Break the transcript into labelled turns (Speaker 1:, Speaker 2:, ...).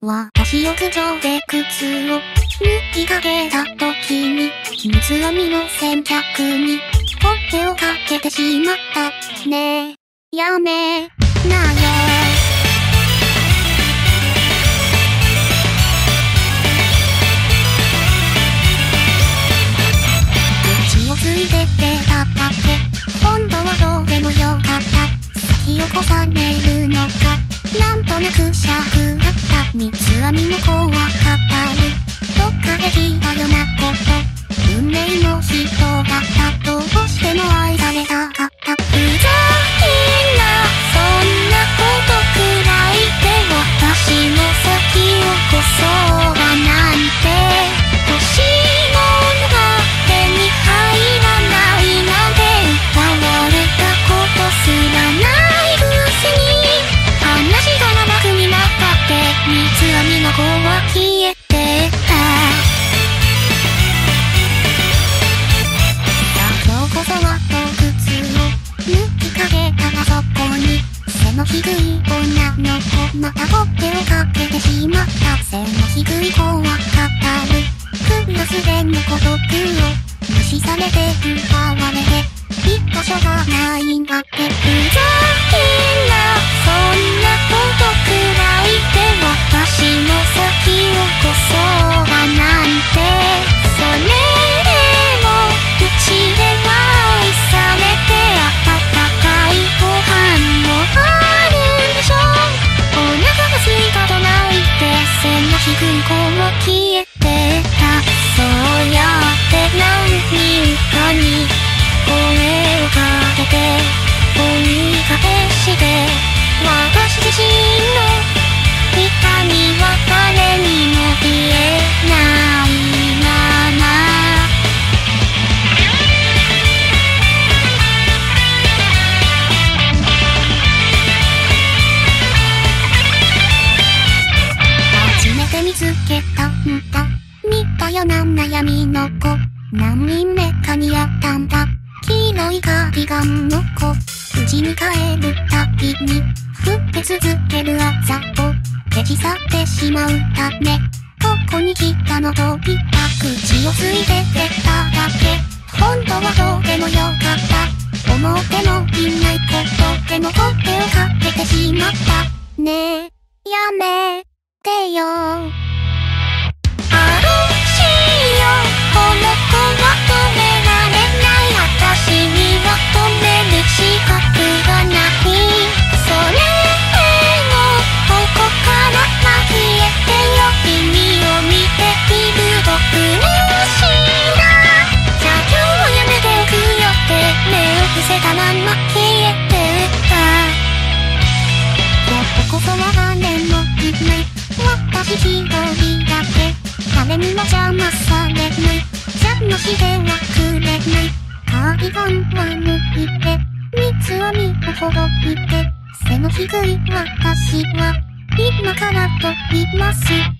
Speaker 1: 私浴場で靴を脱ぎかけた時に、水編みの先客に、ほっぺをかけてしまった。ねえ、やめなよ。口をついててただけ、本当はどうでもよかった。好きをこされるのか、なんとなくシャフ三つ編みの子は語るっての子は消えてた今日こそは洞窟を抜きかけたらそこに背の低い女の子またほっぺをかけてしまった背の低い子は語るクラスでの孤独を無視されて奪われて一箇所がないんだってふざけ消え悩みの子。何人目かにあったんだ。黄色いカーディガンの子。家に帰るたびに、振って続けるあざと。消し去ってしまうため。ここに来たのとびた口をついててただけ。本当はどうでもよかった。思ってもいないことでもほっぺをかけてしまった。ねえ、やめてよ。私一人だけ誰にも邪魔されない邪魔してはくれないカーディガンは抜いて三つ編みをほどいて背の低い私は今から飛びます